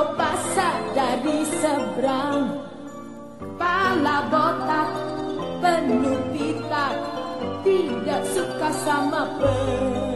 Pasar dari seberang. Pala botak penuh pitak Tidak suka sama perempuan